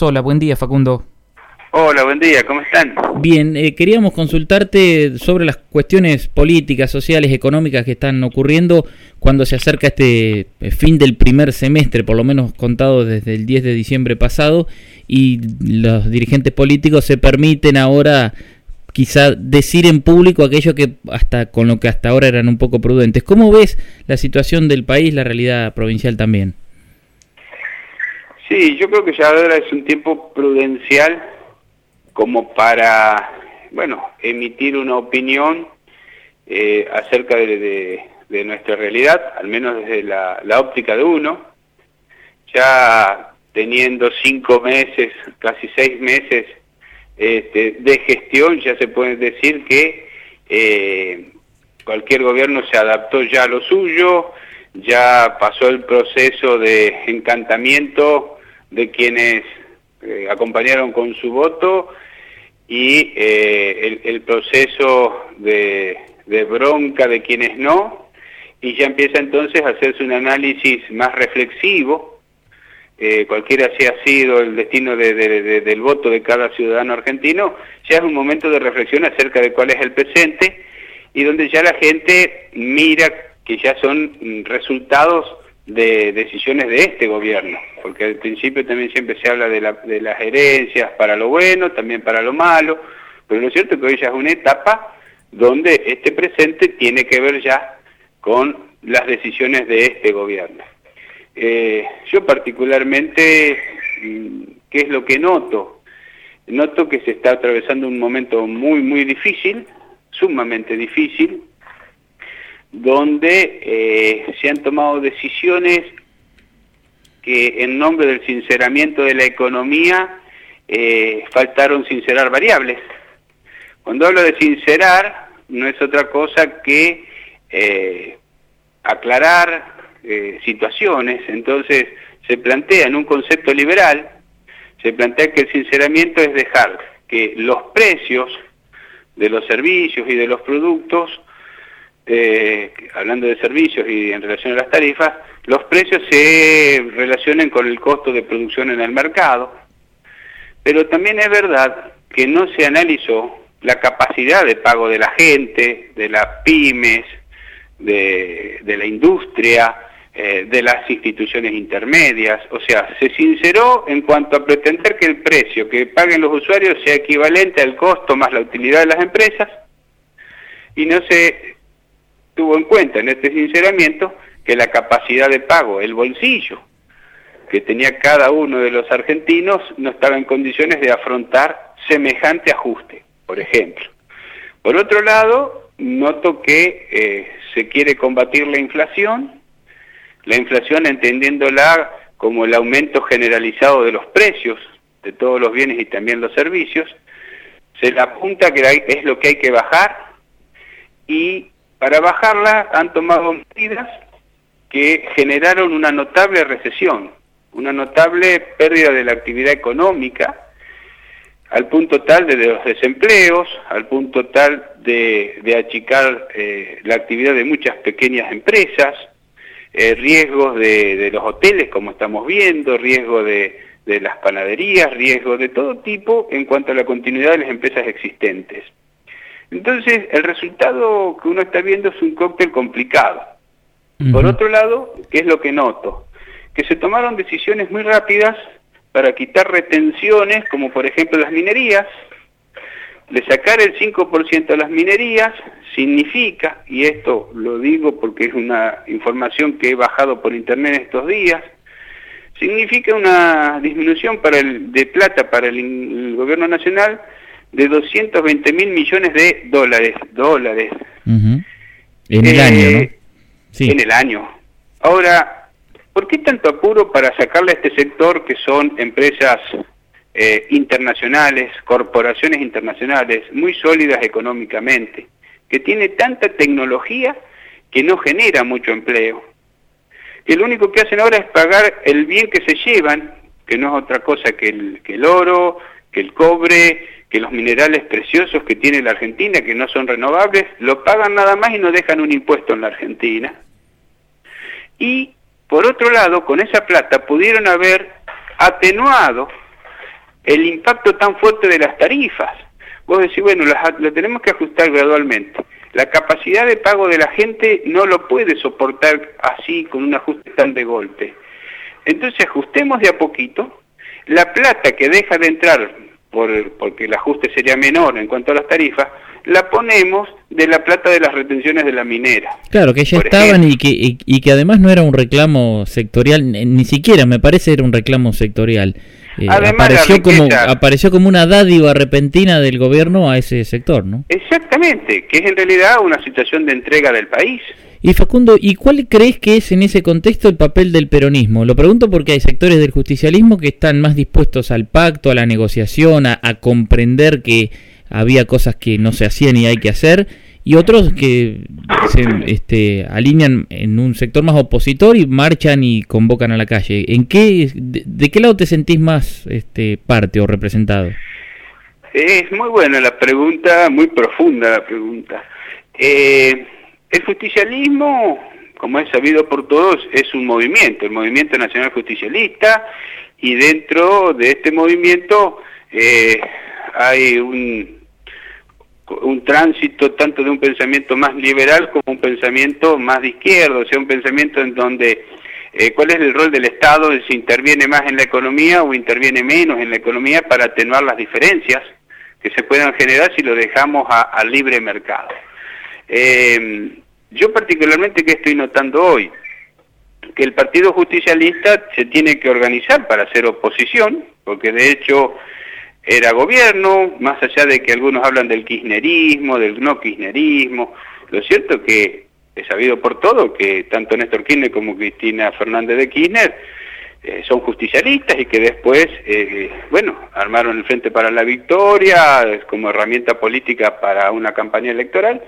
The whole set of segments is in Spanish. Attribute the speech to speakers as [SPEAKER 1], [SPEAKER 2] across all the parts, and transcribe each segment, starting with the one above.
[SPEAKER 1] Hola, buen día Facundo.
[SPEAKER 2] Hola, buen día, ¿cómo están?
[SPEAKER 1] Bien, eh, queríamos consultarte sobre las cuestiones políticas, sociales, económicas que están ocurriendo cuando se acerca este eh, fin del primer semestre, por lo menos contado desde el 10 de diciembre pasado, y los dirigentes políticos se permiten ahora quizá decir en público aquello que hasta con lo que hasta ahora eran un poco prudentes. ¿Cómo ves la situación del país, la realidad provincial también?
[SPEAKER 2] Sí, yo creo que ya ahora es un tiempo prudencial como para, bueno, emitir una opinión eh, acerca de, nuestra realidad, al menos desde la, óptica de uno, ya teniendo cinco meses, casi seis meses este, de gestión, ya se puede decir que eh, cualquier gobierno se adaptó ya a lo suyo, ya pasó el proceso de encantamiento de quienes eh, acompañaron con su voto y eh, el, proceso de, bronca de quienes no, y ya empieza entonces a hacerse un análisis más reflexivo, eh, cualquiera sea sido el destino del voto de cada ciudadano argentino, ya es un momento de reflexión acerca de cuál es el presente y donde ya la gente mira que ya son resultados de decisiones de este gobierno, porque al principio también siempre se habla de, las herencias para lo bueno, también para lo malo, pero lo cierto es que hoy ya es una etapa donde este presente tiene que ver ya con las decisiones de este gobierno. Eh, yo particularmente, mm, ¿qué es lo que noto? Noto que se está atravesando un momento muy, muy difícil, sumamente difícil, donde eh, se han tomado decisiones que en nombre del sinceramiento de la economía eh, faltaron sincerar variables. Cuando hablo de sincerar, no es otra cosa que eh, aclarar situaciones, entonces se plantea en un concepto liberal, se plantea que el sinceramiento es dejar que los precios de los servicios y de los productos eh, hablando de servicios y en relación a las tarifas, los precios se relacionen con el costo de producción en el mercado, pero también es verdad que no se analizó la capacidad de pago de la gente, de las pymes, de, la industria, eh, de las instituciones intermedias, o sea, se sinceró en cuanto a pretender que el precio que paguen los usuarios sea equivalente al costo más la utilidad de las empresas, y no se tuvo en cuenta en este sinceramiento que la capacidad de pago, el bolsillo que tenía cada uno de los argentinos no estaba en condiciones de afrontar semejante ajuste, por ejemplo. Por otro lado, noto que eh, se quiere combatir la inflación, la inflación entendiéndola como el aumento generalizado de los precios de todos los bienes y también los servicios, se le apunta que es lo que hay que bajar y para bajarla han tomado medidas que generaron una notable recesión, una notable pérdida de la actividad económica, al punto tal de, los desempleos, al punto tal de, achicar eh, la actividad de muchas pequeñas empresas, eh, riesgos de, los hoteles, como estamos viendo, riesgo de, de las panaderías, riesgos de todo tipo en cuanto a la continuidad de las empresas existentes. Entonces, el resultado que uno está viendo es un cóctel complicado. Por otro lado, ¿qué es lo que noto? Que se tomaron decisiones muy rápidas para quitar retenciones, como por ejemplo las minerías. De sacar el 5% de las minerías significa, y esto lo digo porque es una información que he bajado por internet estos días, significa una disminución para el, de plata para el gobierno nacional de 220 mil millones de dólares. dólares.
[SPEAKER 1] En el año, ¿no?
[SPEAKER 2] Eh, sí. En el año. Ahora, ¿por qué tanto apuro para sacarle a este sector que son empresas eh, internacionales, corporaciones internacionales, muy sólidas económicamente, que tiene tanta tecnología que no genera mucho empleo? Que lo único que hacen ahora es pagar el bien que se llevan, que no es otra cosa que el, que el oro, que el cobre, que los minerales preciosos que tiene la Argentina, que no son renovables, lo pagan nada más y no dejan un impuesto en la Argentina. Y, por otro lado, con esa plata pudieron haber atenuado el impacto tan fuerte de las tarifas. Vos decís, bueno, lo tenemos que ajustar gradualmente. La capacidad de pago de la gente no lo puede soportar así con un ajuste tan de golpe. Entonces ajustemos de a poquito. La plata que deja de entrar, por, porque el ajuste sería menor en cuanto a las tarifas, la ponemos de la plata de las retenciones de la minera.
[SPEAKER 1] Claro, que ya estaban y que, y, que además no era un reclamo sectorial, ni siquiera me parece era un reclamo sectorial. Eh, apareció, como, apareció como una dádiva repentina del gobierno a ese sector, ¿no?
[SPEAKER 2] Exactamente, que es en realidad una situación de entrega del país.
[SPEAKER 1] Y Facundo, ¿y cuál crees que es en ese contexto el papel del peronismo? Lo pregunto porque hay sectores del justicialismo que están más dispuestos al pacto, a la negociación, a comprender que había cosas que no se hacían y hay que hacer, y otros que se este, alinean en un sector más opositor y marchan y convocan a la calle. ¿En qué, de, qué lado te sentís más este, parte o representado?
[SPEAKER 2] Es muy buena la pregunta, muy profunda la pregunta. Eh, el justicialismo, como es sabido por todos, es un movimiento, el Movimiento Nacional Justicialista, y dentro de este movimiento eh, hay un tránsito tanto de un pensamiento más liberal como un pensamiento más de izquierda, o sea, un pensamiento en donde eh, cuál es el rol del Estado, si interviene más en la economía o interviene menos en la economía para atenuar las diferencias que se puedan generar si lo dejamos al libre mercado. Eh, yo particularmente que estoy notando hoy, que el Partido Justicialista se tiene que organizar para hacer oposición, porque de hecho era gobierno, más allá de que algunos hablan del kirchnerismo, del no kirchnerismo, lo cierto es que es sabido por todo que tanto Néstor Kirchner como Cristina Fernández de Kirchner eh, son justicialistas y que después, eh, bueno, armaron el Frente para la Victoria como herramienta política para una campaña electoral,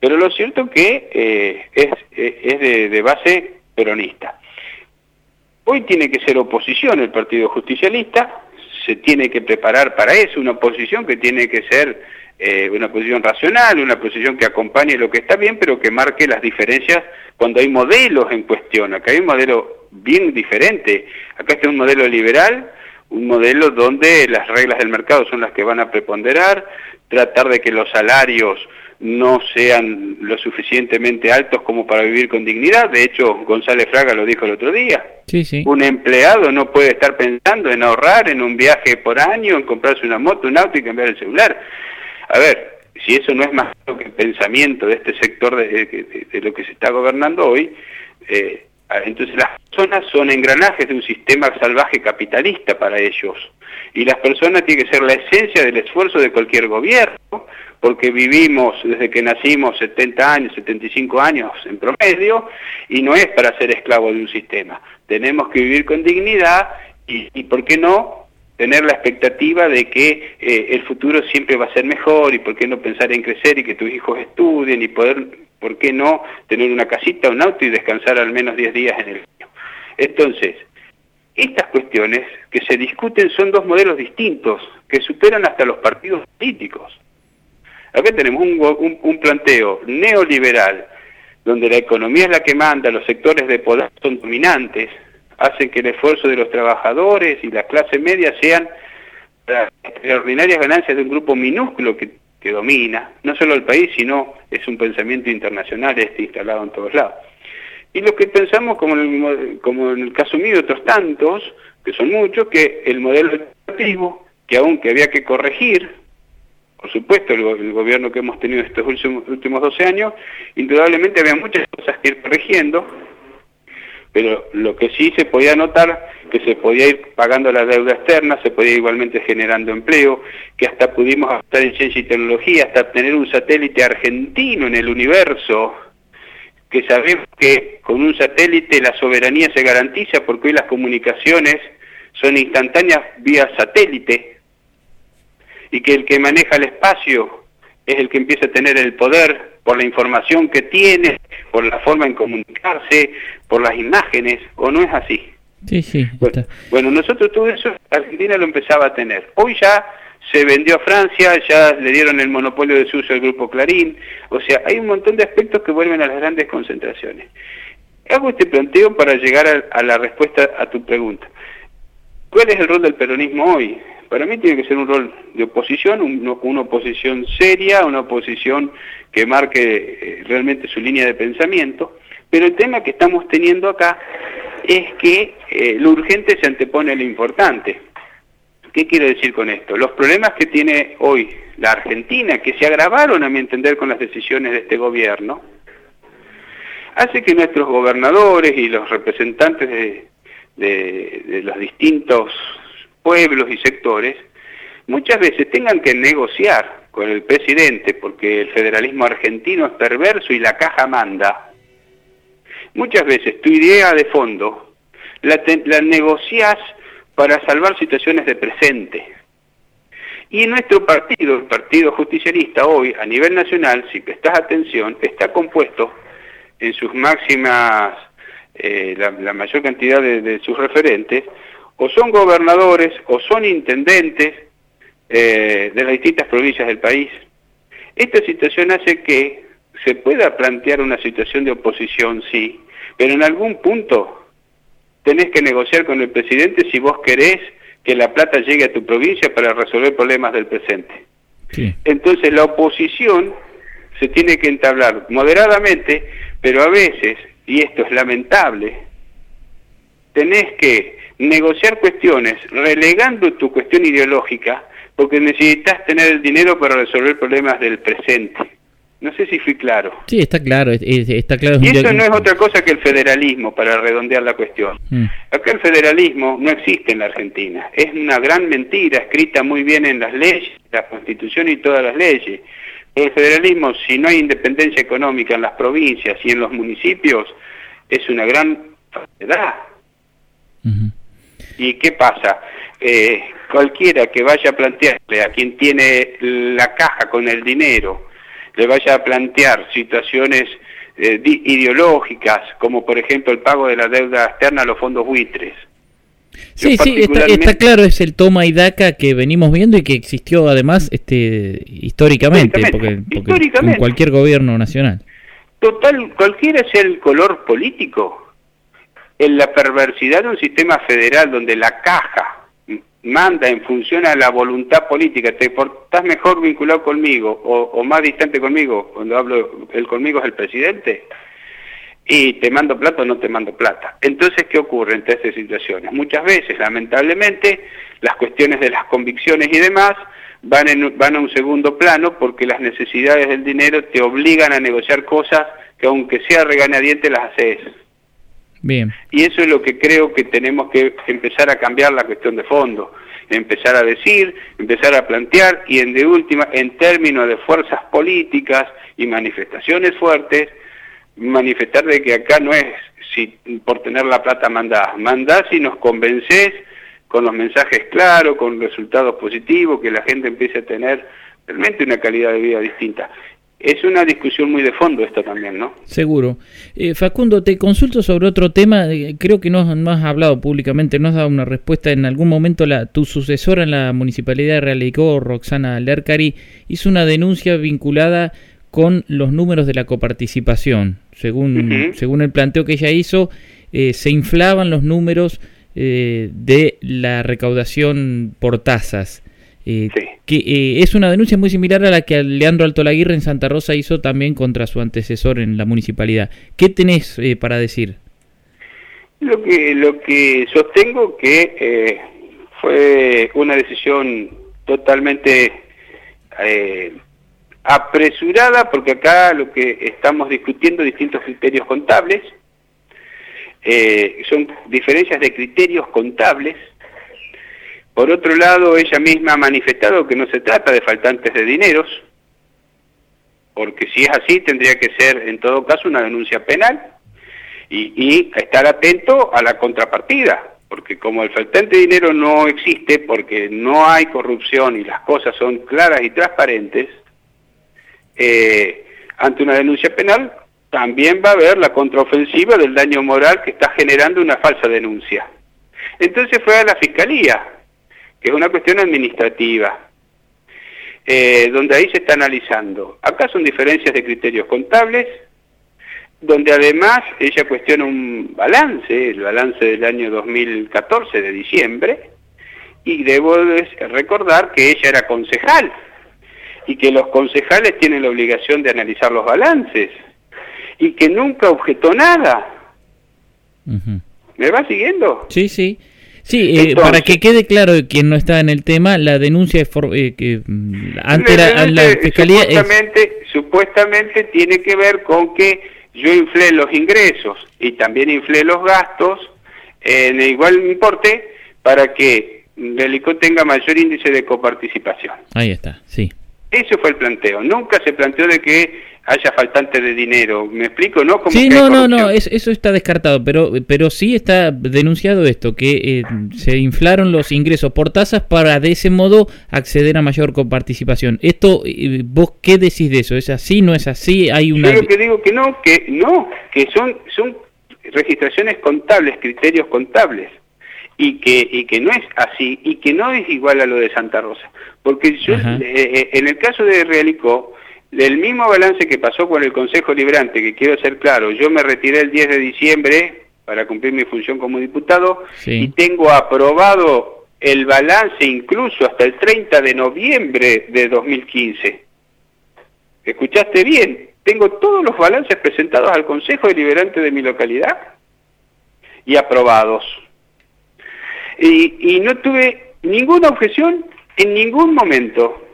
[SPEAKER 2] pero lo cierto que eh, es, de, de base peronista. Hoy tiene que ser oposición el Partido Justicialista, se tiene que preparar para eso, una oposición que tiene que ser eh, una posición racional, una posición que acompañe lo que está bien, pero que marque las diferencias cuando hay modelos en cuestión. Acá hay un modelo bien diferente. Acá está un modelo liberal, un modelo donde las reglas del mercado son las que van a preponderar, tratar de que los salarios no sean lo suficientemente altos como para vivir con dignidad. De hecho, González Fraga lo dijo el otro día. Un empleado no puede estar pensando en ahorrar en un viaje por año, en comprarse una moto, un auto y cambiar el celular. A ver, si eso no es más que el pensamiento de este sector de, lo que se está gobernando hoy, eh, entonces las personas son engranajes de un sistema salvaje capitalista para ellos. Y las personas tienen que ser la esencia del esfuerzo de cualquier gobierno porque vivimos desde que nacimos 70 años, 75 años en promedio, y no es para ser esclavo de un sistema. Tenemos que vivir con dignidad y, ¿por qué no? tener la expectativa de que eh, el futuro siempre va a ser mejor y por qué no pensar en crecer y que tus hijos estudien y poder, ¿por qué no tener una casita, un auto y descansar al menos 10 días en el año? Entonces, estas cuestiones que se discuten son dos modelos distintos que superan hasta los partidos políticos. Acá tenemos un, planteo neoliberal, donde la economía es la que manda, los sectores de poder son dominantes, hacen que el esfuerzo de los trabajadores y la clase media sean las extraordinarias ganancias de un grupo minúsculo que, domina, no solo el país, sino es un pensamiento internacional este instalado en todos lados. Y lo que pensamos, como en el, el caso mío y otros tantos, que son muchos, que el modelo educativo, que aunque había que corregir, por supuesto, el, gobierno que hemos tenido estos últimos, últimos 12 años, indudablemente había muchas cosas que ir corrigiendo, pero lo que sí se podía notar que se podía ir pagando la deuda externa, se podía igualmente generando empleo, que hasta pudimos estar en ciencia y tecnología, hasta tener un satélite argentino en el universo, que sabemos que con un satélite la soberanía se garantiza porque hoy las comunicaciones son instantáneas vía satélite, y que el que maneja el espacio es el que empieza a tener el poder por la información que tiene, por la forma en comunicarse, por las imágenes, o no es así.
[SPEAKER 1] Sí, sí.
[SPEAKER 2] Bueno, nosotros todo eso, Argentina lo empezaba a tener. Hoy ya se vendió a Francia, ya le dieron el monopolio de su uso al grupo Clarín, o sea, hay un montón de aspectos que vuelven a las grandes concentraciones. Hago este planteo para llegar a la respuesta a tu pregunta. ¿Cuál es el rol del peronismo hoy? Para mí tiene que ser un rol de oposición, una oposición seria, una oposición que marque eh, realmente su línea de pensamiento, pero el tema que estamos teniendo acá es que eh, lo urgente se antepone a lo importante. ¿Qué quiero decir con esto? Los problemas que tiene hoy la Argentina, que se agravaron a mi entender con las decisiones de este gobierno, hace que nuestros gobernadores y los representantes de, de los distintos pueblos y sectores muchas veces tengan que negociar con el presidente porque el federalismo argentino es perverso y la caja manda. Muchas veces tu idea de fondo la, la negociás para salvar situaciones de presente. Y nuestro partido, el Partido Justicialista, hoy a nivel nacional, si prestas atención, está compuesto en sus máximas, eh, la, mayor cantidad de, sus referentes, o son gobernadores o son intendentes eh, de las distintas provincias del país. Esta situación hace que se pueda plantear una situación de oposición, sí, pero en algún punto tenés que negociar con el presidente si vos querés que la plata llegue a tu provincia para resolver problemas del presente. Entonces la oposición se tiene que entablar moderadamente, pero a veces, y esto es lamentable, tenés que negociar cuestiones relegando tu cuestión ideológica porque necesitas tener el dinero para resolver problemas del presente. No sé si fui claro.
[SPEAKER 1] Sí, está claro, está claro.
[SPEAKER 2] y eso no es otra cosa que el federalismo, para redondear la cuestión. Mm. Acá el federalismo no existe en la Argentina. Es una gran mentira, escrita muy bien en las leyes, la Constitución y todas las leyes. El federalismo, si no hay independencia económica en las provincias y en los municipios, es una gran falsedad. ¿Y qué pasa? Eh, cualquiera que vaya a plantearle a quien tiene la caja con el dinero, le vaya a plantear situaciones eh, ideológicas, como por ejemplo el pago de la deuda externa a los fondos buitres.
[SPEAKER 1] Sí, sí, está, claro, es el toma y daca que venimos viendo y que existió además este históricamente, porque, con cualquier gobierno nacional.
[SPEAKER 2] Total, cualquiera sea el color político, en la perversidad de un sistema federal donde la caja manda en función a la voluntad política, te portás mejor vinculado conmigo o, más distante conmigo, cuando hablo, el conmigo es el presidente, y te mando plata o no te mando plata. Entonces, ¿qué ocurre entre estas situaciones? Muchas veces, lamentablemente, las cuestiones de las convicciones y demás van, en, van a un segundo plano porque las necesidades del dinero te obligan a negociar cosas que aunque sea regañadiente las haces.
[SPEAKER 1] Bien.
[SPEAKER 2] Y eso es lo que creo que tenemos que empezar a cambiar la cuestión de fondo, empezar a decir, empezar a plantear y en de última, en términos de fuerzas políticas y manifestaciones fuertes, manifestar de que acá no es si, por tener la plata mandás, mandás si nos convences con los mensajes claros, con resultados positivos, que la gente empiece a tener realmente una calidad de vida distinta. Es una discusión muy de fondo esto también, ¿no?
[SPEAKER 1] Seguro. Eh, Facundo, te consulto sobre otro tema. Eh, creo que no, has hablado públicamente, no has dado una respuesta. En algún momento la, tu sucesora en la Municipalidad de Realicó, Roxana Lercari, hizo una denuncia vinculada con los números de la coparticipación. Según, según el planteo que ella hizo, eh, se inflaban los números de la recaudación por tasas. Eh, que eh, es una denuncia muy similar a la que Leandro Alto Laguirre en Santa Rosa hizo también contra su antecesor en la municipalidad. ¿Qué tenés eh, para decir?
[SPEAKER 2] Lo que, lo que sostengo que fue una decisión totalmente apresurada, porque acá lo que estamos discutiendo distintos criterios contables, son diferencias de criterios contables por otro lado, ella misma ha manifestado que no se trata de faltantes de dineros, porque si es así tendría que ser en todo caso una denuncia penal y, estar atento a la contrapartida, porque como el faltante de dinero no existe, porque no hay corrupción y las cosas son claras y transparentes, eh, ante una denuncia penal también va a haber la contraofensiva del daño moral que está generando una falsa denuncia. Entonces fue a la Fiscalía que es una cuestión administrativa, eh, donde ahí se está analizando. Acá son diferencias de criterios contables, donde además ella cuestiona un balance, el balance del año 2014 de diciembre, y debo recordar que ella era concejal y que los concejales tienen la obligación de analizar los balances y que nunca objetó nada. ¿Me va siguiendo?
[SPEAKER 1] Sí, sí. Sí, eh, para que quede claro quien no está en el tema, la denuncia eh, que mm, ante la, fiscalía
[SPEAKER 2] supuestamente, supuestamente tiene que ver con que yo inflé los ingresos y también inflé los gastos en igual importe para que Delico tenga mayor índice de coparticipación.
[SPEAKER 1] Ahí está, sí.
[SPEAKER 2] Ese fue el planteo. Nunca se planteó de que haya faltante de dinero. ¿Me explico? ¿No?
[SPEAKER 1] sí, no, no, no, eso está descartado, pero, pero sí está denunciado esto, que eh, se inflaron los ingresos por tasas para de ese modo acceder a mayor coparticipación. Esto, eh, ¿vos qué decís de eso? ¿Es así? ¿No es así? ¿Hay una...
[SPEAKER 2] Yo lo que digo que no, que no, que son, son registraciones contables, criterios contables y que, y que no es así y que no es igual a lo de Santa Rosa. Porque yo, eh, eh, en el caso de Realicó, el mismo balance que pasó con el Consejo Librante, que quiero ser claro, yo me retiré el 10 de diciembre para cumplir mi función como diputado y tengo aprobado el balance incluso hasta el 30 de noviembre de 2015. ¿Escuchaste bien? Tengo todos los balances presentados al Consejo Deliberante de mi localidad y aprobados y, no tuve ninguna objeción en ningún momento.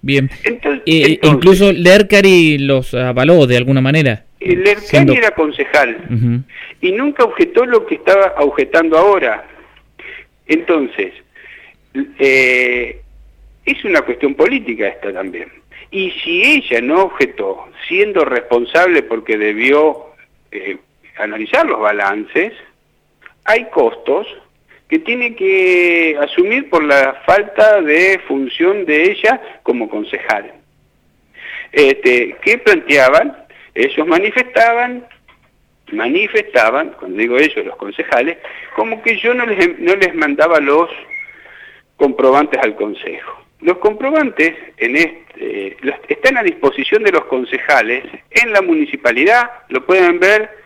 [SPEAKER 1] Bien. Entonces, incluso Lercari los avaló de alguna manera.
[SPEAKER 2] Lercari era concejal y nunca objetó lo que estaba objetando ahora. Entonces, eh, es una cuestión política esta también. Y si ella no objetó, siendo responsable porque debió eh, analizar los balances, hay costos que tiene que asumir por la falta de función de ella como concejal. Este, ¿Qué planteaban? Ellos manifestaban, manifestaban, cuando digo ellos, los concejales, como que yo no les, no les mandaba los comprobantes al consejo. Los comprobantes en este, están a disposición de los concejales en la municipalidad, lo pueden ver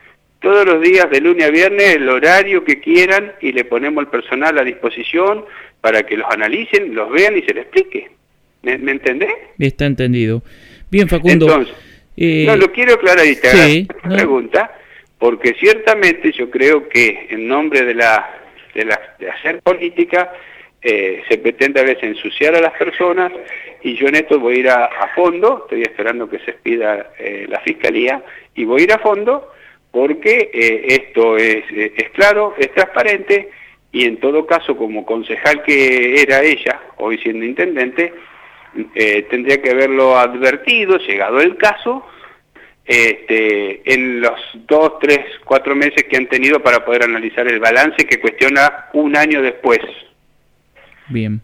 [SPEAKER 2] todos los días de lunes a viernes el horario que quieran y le ponemos el personal a disposición para que los analicen, los vean y se les explique. ¿Me, entendés?
[SPEAKER 1] Está entendido. Bien, Facundo.
[SPEAKER 2] Entonces, eh, no, lo quiero aclarar y te pregunta, porque ciertamente yo creo que en nombre de la de, la, de hacer política eh, se pretende a veces ensuciar a las personas y yo en esto voy a ir a, fondo, estoy esperando que se expida eh, la fiscalía y voy a ir a fondo porque eh, esto es, eh, es, claro, es transparente y en todo caso como concejal que era ella, hoy siendo intendente, eh, tendría que haberlo advertido, llegado el caso, este, en los dos, tres, cuatro meses que han tenido para poder analizar el balance que cuestiona un año después.
[SPEAKER 1] Bien.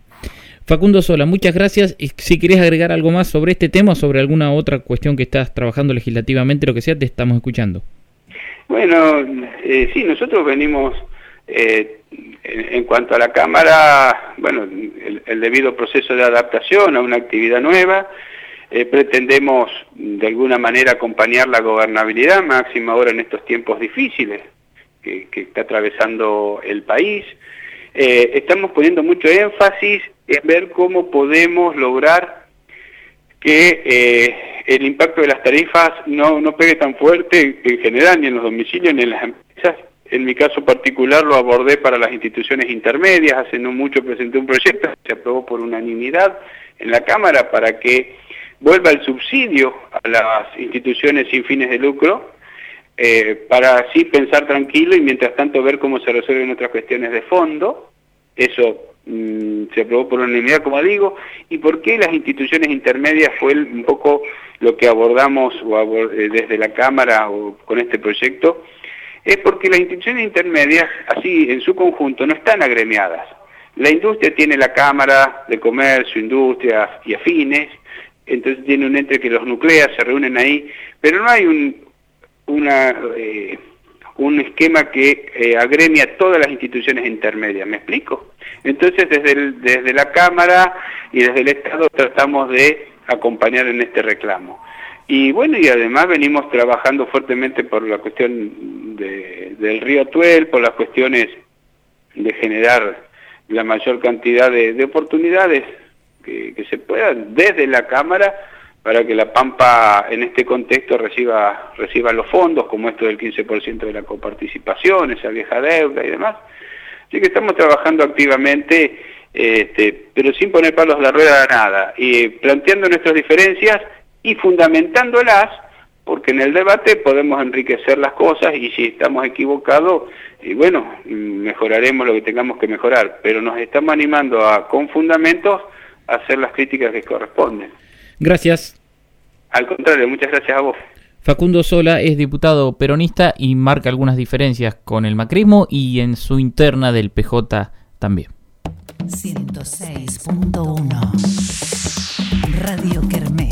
[SPEAKER 1] Facundo Sola, muchas gracias. Y si querés agregar algo más sobre este tema sobre alguna otra cuestión que estás trabajando legislativamente, lo que sea, te estamos escuchando.
[SPEAKER 2] Bueno, eh, sí, nosotros venimos, eh, en, cuanto a la Cámara, bueno, el, debido proceso de adaptación a una actividad nueva, eh, pretendemos de alguna manera acompañar la gobernabilidad, máxima ahora en estos tiempos difíciles que, está atravesando el país. estamos poniendo mucho énfasis en ver cómo podemos lograr que el impacto de las tarifas no, no pegue tan fuerte en general ni en los domicilios ni en las empresas. En mi caso particular lo abordé para las instituciones intermedias, hace no mucho presenté un proyecto, se aprobó por unanimidad en la Cámara para que vuelva el subsidio a las instituciones sin fines de lucro, eh, para así pensar tranquilo y mientras tanto ver cómo se resuelven otras cuestiones de fondo. Eso se aprobó por unanimidad, como digo, y por qué las instituciones intermedias fue un poco lo que abordamos eh, desde la Cámara o con este proyecto, es porque las instituciones intermedias, así en su conjunto, no están agremiadas. La industria tiene la Cámara de Comercio, Industria y afines, entonces tiene un ente que los nuclea, se reúnen ahí, pero no hay un, una, eh, un esquema que eh, agremia todas las instituciones intermedias, ¿me explico? Entonces desde, desde la Cámara y desde el Estado tratamos de acompañar en este reclamo. Y bueno, y además venimos trabajando fuertemente por la cuestión del río Tuel, por las cuestiones de generar la mayor cantidad de, oportunidades que, se puedan desde la Cámara para que la Pampa en este contexto reciba, reciba los fondos, como esto del 15% de la coparticipación, esa vieja deuda y demás. Así que estamos trabajando activamente, este, pero sin poner palos a la rueda a nada, y planteando nuestras diferencias y fundamentándolas, porque en el debate podemos enriquecer las cosas y si estamos equivocados, y bueno, mejoraremos lo que tengamos que mejorar, pero nos estamos animando a, con fundamentos, a hacer las críticas que corresponden.
[SPEAKER 1] Gracias.
[SPEAKER 2] Al contrario, muchas gracias a vos.
[SPEAKER 1] Facundo Sola es diputado peronista y marca algunas diferencias con el macrismo y en su interna del PJ también. 106.1 Radio Kermés.